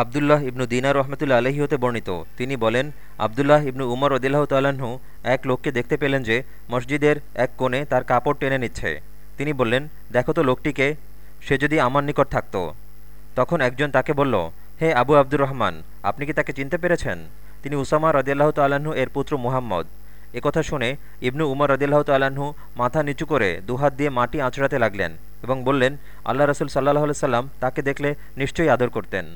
আবদুল্লাহ ইবনু দিনার রহমতুল্লা আলহী হতে বর্ণিত। তিনি বলেন, আবদুল্লাহ ইবনু উমর রদিল্লাহ তাল্লাহ্ন এক লোককে দেখতে পেলেন যে মসজিদের এক কোণে তার কাপড় টেনে নিচ্ছে। তিনি বললেন, দেখো তো লোকটিকে, সে যদি আমার নিকট থাকত। তখন একজন তাকে বলল, হে আবু আব্দুর রহমান, আপনি কি তাকে চিনতে পেরেছেন? তিনি উসামা রদিয়াল্লাহ তাল্লাহ্ন এর পুত্র মুহাম্মদ। একথা শুনে ইবনু উমর রদিল্লাহ তাল্লাহ্ন মাথা নিচু করে দুহাত দিয়ে মাটি আঁচড়াতে লাগলেন এবং বললেন, আল্লাহ রসুল সাল্লাহ সাল্লাম তাকে দেখলে নিশ্চয়ই আদর করতেন।